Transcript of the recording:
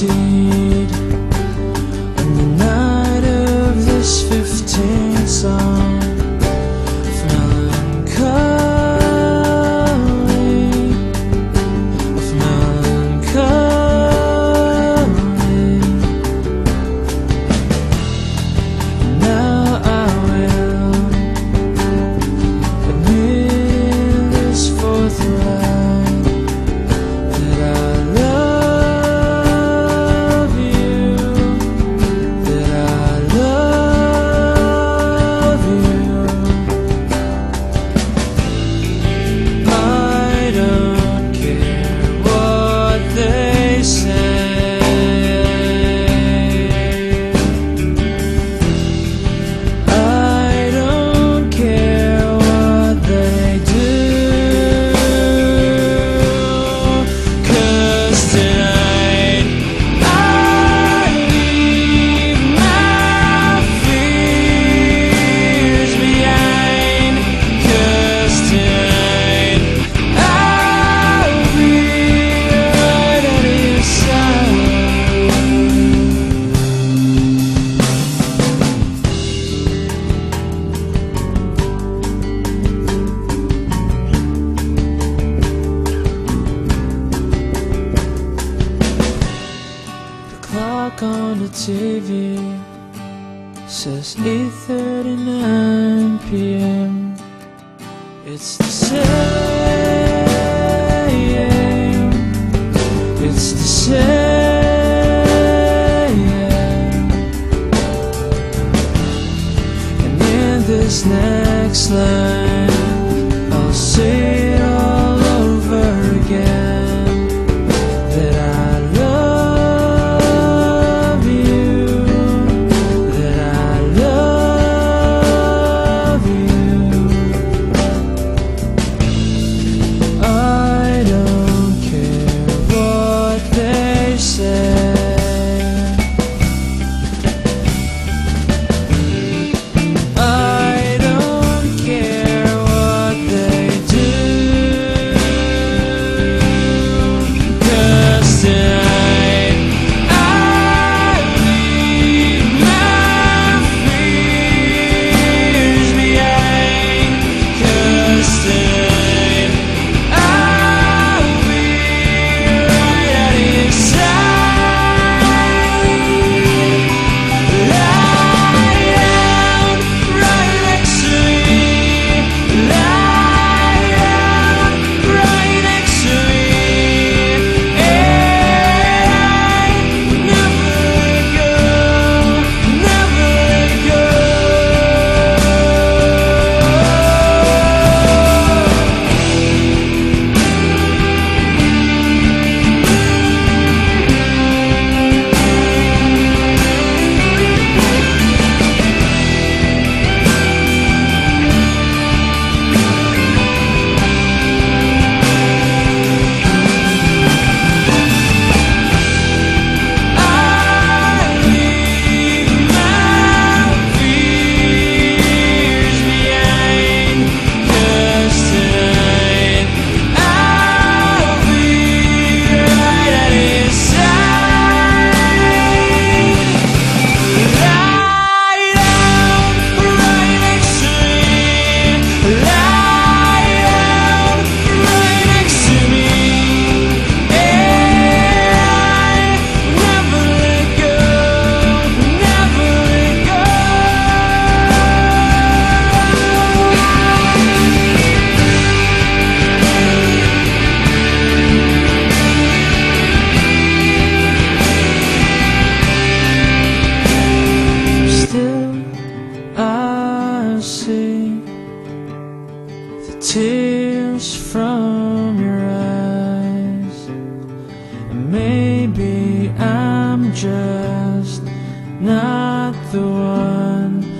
see talk on the TV says 8.39 p.m. It's the same, it's the same And in this next line. tears from your eyes. And maybe I'm just not the one.